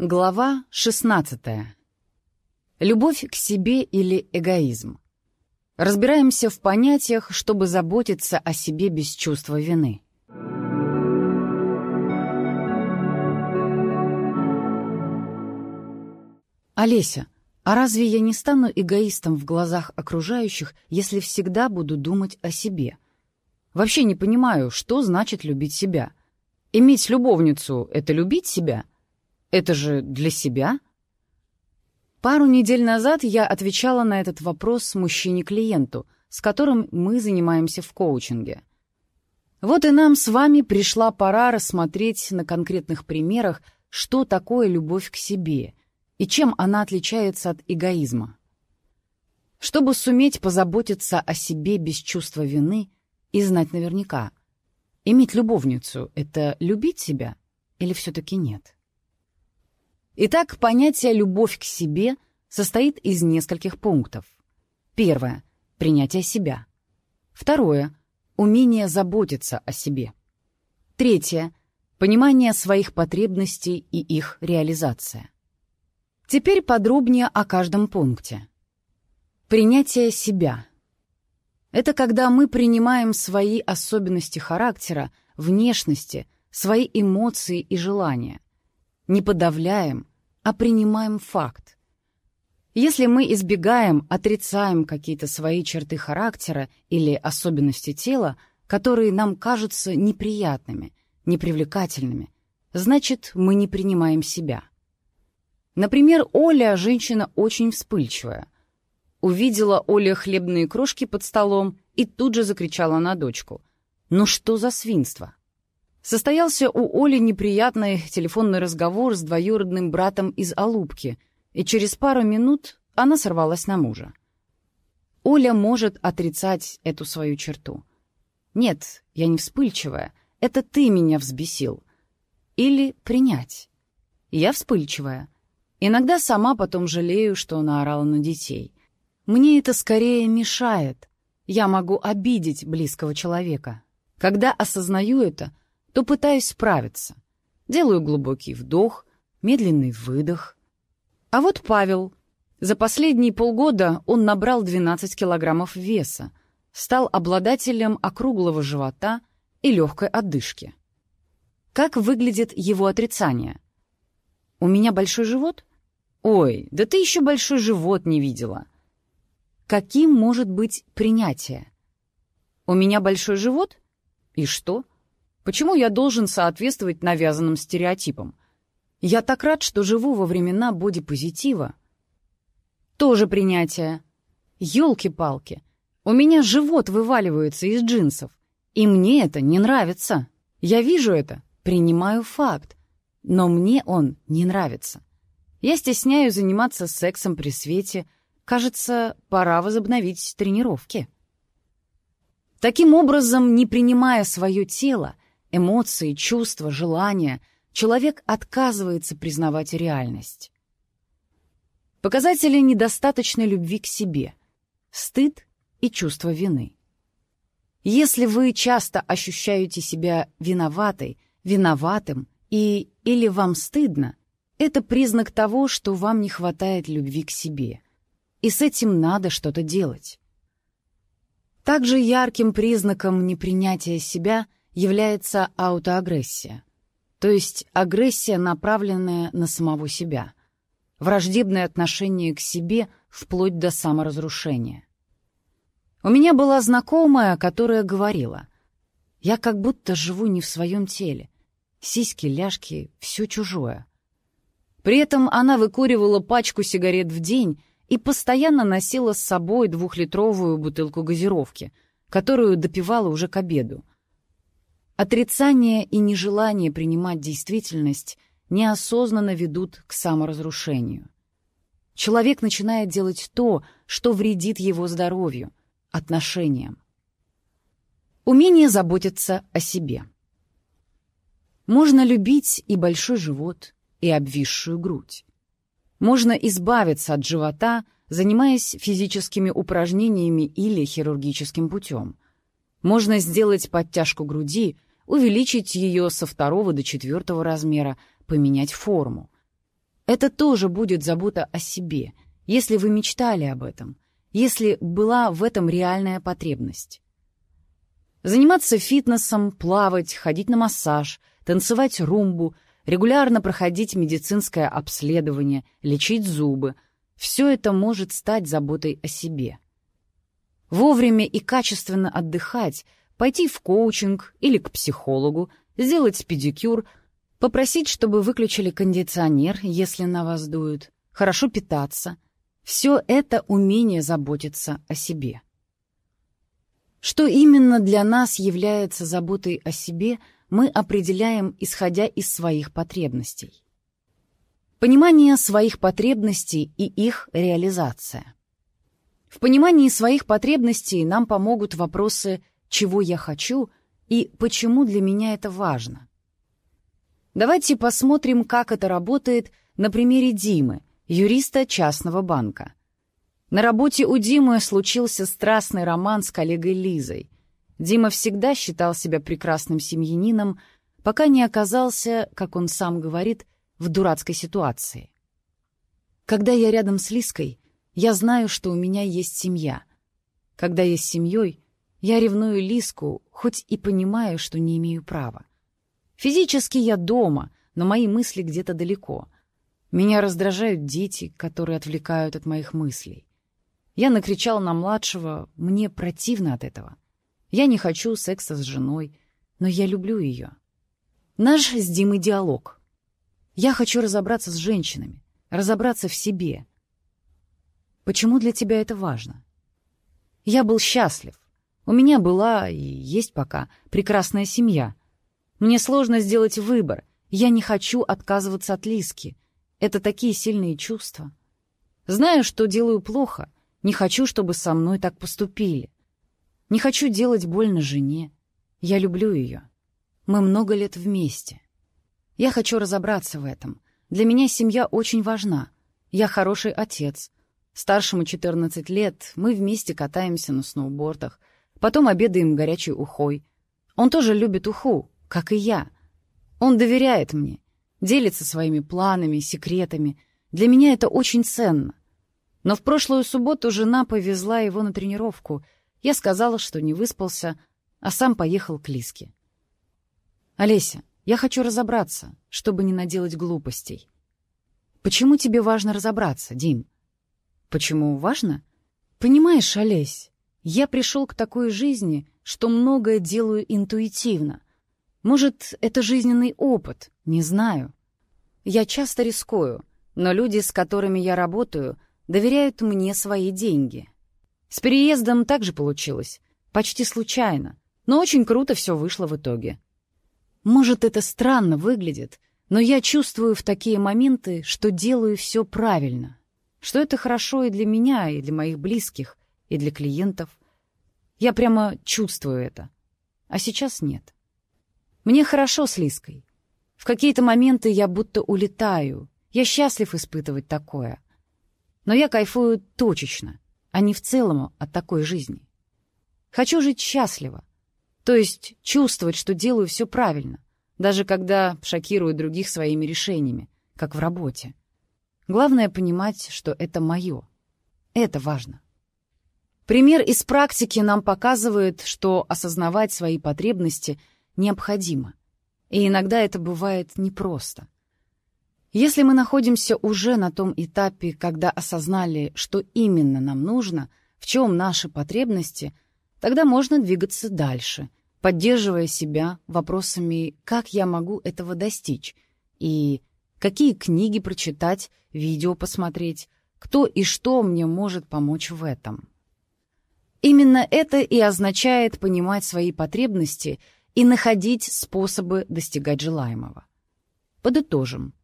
Глава 16. Любовь к себе или эгоизм. Разбираемся в понятиях, чтобы заботиться о себе без чувства вины. Олеся, а разве я не стану эгоистом в глазах окружающих, если всегда буду думать о себе? Вообще не понимаю, что значит любить себя. Иметь любовницу — это любить себя — это же для себя? Пару недель назад я отвечала на этот вопрос мужчине-клиенту, с которым мы занимаемся в коучинге. Вот и нам с вами пришла пора рассмотреть на конкретных примерах, что такое любовь к себе и чем она отличается от эгоизма. Чтобы суметь позаботиться о себе без чувства вины и знать наверняка, иметь любовницу — это любить себя или все-таки нет? Итак, понятие «любовь к себе» состоит из нескольких пунктов. Первое — принятие себя. Второе — умение заботиться о себе. Третье — понимание своих потребностей и их реализация. Теперь подробнее о каждом пункте. Принятие себя. Это когда мы принимаем свои особенности характера, внешности, свои эмоции и желания. Не подавляем, а принимаем факт. Если мы избегаем, отрицаем какие-то свои черты характера или особенности тела, которые нам кажутся неприятными, непривлекательными, значит, мы не принимаем себя. Например, Оля — женщина очень вспыльчивая. Увидела Оля хлебные крошки под столом и тут же закричала на дочку. «Ну что за свинство?» Состоялся у Оли неприятный телефонный разговор с двоюродным братом из Алубки, и через пару минут она сорвалась на мужа. Оля может отрицать эту свою черту. «Нет, я не вспыльчивая, это ты меня взбесил». Или принять. «Я вспыльчивая. Иногда сама потом жалею, что наорала на детей. Мне это скорее мешает. Я могу обидеть близкого человека. Когда осознаю это — то пытаюсь справиться. Делаю глубокий вдох, медленный выдох. А вот Павел. За последние полгода он набрал 12 килограммов веса, стал обладателем округлого живота и легкой отдышки. Как выглядит его отрицание? «У меня большой живот?» «Ой, да ты еще большой живот не видела!» Каким может быть принятие? «У меня большой живот?» «И что?» Почему я должен соответствовать навязанным стереотипам? Я так рад, что живу во времена бодипозитива. Тоже принятие. Ёлки-палки. У меня живот вываливается из джинсов. И мне это не нравится. Я вижу это, принимаю факт. Но мне он не нравится. Я стесняю заниматься сексом при свете. Кажется, пора возобновить тренировки. Таким образом, не принимая свое тело, эмоции, чувства, желания, человек отказывается признавать реальность. Показатели недостаточной любви к себе, стыд и чувство вины. Если вы часто ощущаете себя виноватой, виноватым и или вам стыдно, это признак того, что вам не хватает любви к себе. И с этим надо что-то делать. Также ярким признаком непринятия себя – является аутоагрессия, то есть агрессия, направленная на самого себя, враждебное отношение к себе вплоть до саморазрушения. У меня была знакомая, которая говорила, «Я как будто живу не в своем теле, сиськи, ляжки, все чужое». При этом она выкуривала пачку сигарет в день и постоянно носила с собой двухлитровую бутылку газировки, которую допивала уже к обеду, Отрицание и нежелание принимать действительность неосознанно ведут к саморазрушению. Человек начинает делать то, что вредит его здоровью, отношениям. Умение заботиться о себе. Можно любить и большой живот, и обвисшую грудь. Можно избавиться от живота, занимаясь физическими упражнениями или хирургическим путем. Можно сделать подтяжку груди – увеличить ее со второго до четвертого размера, поменять форму. Это тоже будет забота о себе, если вы мечтали об этом, если была в этом реальная потребность. Заниматься фитнесом, плавать, ходить на массаж, танцевать румбу, регулярно проходить медицинское обследование, лечить зубы — все это может стать заботой о себе. Вовремя и качественно отдыхать, пойти в коучинг или к психологу, сделать педикюр, попросить, чтобы выключили кондиционер, если на вас дуют, хорошо питаться — все это умение заботиться о себе. Что именно для нас является заботой о себе, мы определяем, исходя из своих потребностей. Понимание своих потребностей и их реализация. В понимании своих потребностей нам помогут вопросы «чего я хочу» и «почему для меня это важно?». Давайте посмотрим, как это работает на примере Димы, юриста частного банка. На работе у Димы случился страстный роман с коллегой Лизой. Дима всегда считал себя прекрасным семьянином, пока не оказался, как он сам говорит, в дурацкой ситуации. Когда я рядом с Лизкой, я знаю, что у меня есть семья. Когда я с семьей, я ревную Лиску, хоть и понимаю, что не имею права. Физически я дома, но мои мысли где-то далеко. Меня раздражают дети, которые отвлекают от моих мыслей. Я накричал на младшего, мне противно от этого. Я не хочу секса с женой, но я люблю ее. Наш с Димой диалог. Я хочу разобраться с женщинами, разобраться в себе. Почему для тебя это важно? Я был счастлив. У меня была и есть пока прекрасная семья. Мне сложно сделать выбор. Я не хочу отказываться от Лиски. Это такие сильные чувства. Знаю, что делаю плохо — не хочу, чтобы со мной так поступили. Не хочу делать больно жене. Я люблю ее. Мы много лет вместе. Я хочу разобраться в этом. Для меня семья очень важна. Я хороший отец. Старшему 14 лет, мы вместе катаемся на сноубордах, потом обедаем горячей ухой. Он тоже любит уху, как и я. Он доверяет мне, делится своими планами, секретами. Для меня это очень ценно. Но в прошлую субботу жена повезла его на тренировку. Я сказала, что не выспался, а сам поехал к Лиске. «Олеся, я хочу разобраться, чтобы не наделать глупостей». «Почему тебе важно разобраться, Дим?» «Почему важно?» «Понимаешь, Олесь, я пришел к такой жизни, что многое делаю интуитивно. Может, это жизненный опыт, не знаю. Я часто рискую, но люди, с которыми я работаю — доверяют мне свои деньги. С переездом также получилось. Почти случайно. Но очень круто все вышло в итоге. Может, это странно выглядит, но я чувствую в такие моменты, что делаю все правильно. Что это хорошо и для меня, и для моих близких, и для клиентов. Я прямо чувствую это. А сейчас нет. Мне хорошо с Лиской. В какие-то моменты я будто улетаю. Я счастлив испытывать такое — но я кайфую точечно, а не в целом от такой жизни. Хочу жить счастливо, то есть чувствовать, что делаю все правильно, даже когда шокирую других своими решениями, как в работе. Главное понимать, что это мое. Это важно. Пример из практики нам показывает, что осознавать свои потребности необходимо. И иногда это бывает непросто — если мы находимся уже на том этапе, когда осознали, что именно нам нужно, в чем наши потребности, тогда можно двигаться дальше, поддерживая себя вопросами «как я могу этого достичь?» и «какие книги прочитать, видео посмотреть, кто и что мне может помочь в этом?» Именно это и означает понимать свои потребности и находить способы достигать желаемого. Подытожим.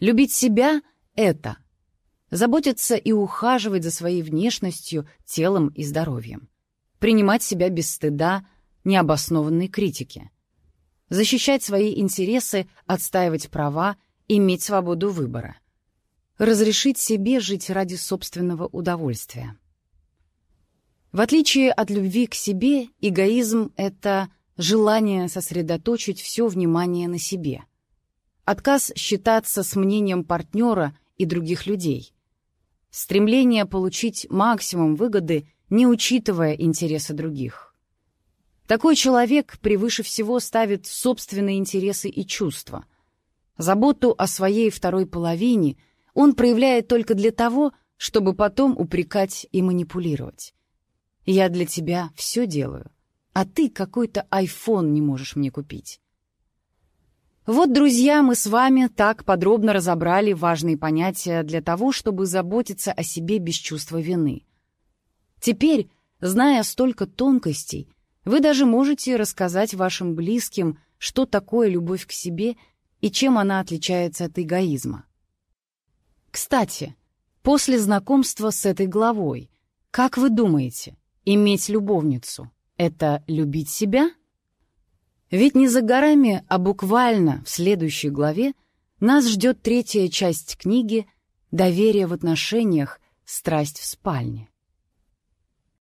Любить себя — это заботиться и ухаживать за своей внешностью, телом и здоровьем. Принимать себя без стыда, необоснованной критики. Защищать свои интересы, отстаивать права, иметь свободу выбора. Разрешить себе жить ради собственного удовольствия. В отличие от любви к себе, эгоизм — это желание сосредоточить все внимание на себе — отказ считаться с мнением партнера и других людей, стремление получить максимум выгоды, не учитывая интересы других. Такой человек превыше всего ставит собственные интересы и чувства. Заботу о своей второй половине он проявляет только для того, чтобы потом упрекать и манипулировать. «Я для тебя все делаю, а ты какой-то айфон не можешь мне купить». Вот, друзья, мы с вами так подробно разобрали важные понятия для того, чтобы заботиться о себе без чувства вины. Теперь, зная столько тонкостей, вы даже можете рассказать вашим близким, что такое любовь к себе и чем она отличается от эгоизма. Кстати, после знакомства с этой главой, как вы думаете, иметь любовницу — это любить себя? Ведь не за горами, а буквально в следующей главе нас ждет третья часть книги «Доверие в отношениях. Страсть в спальне».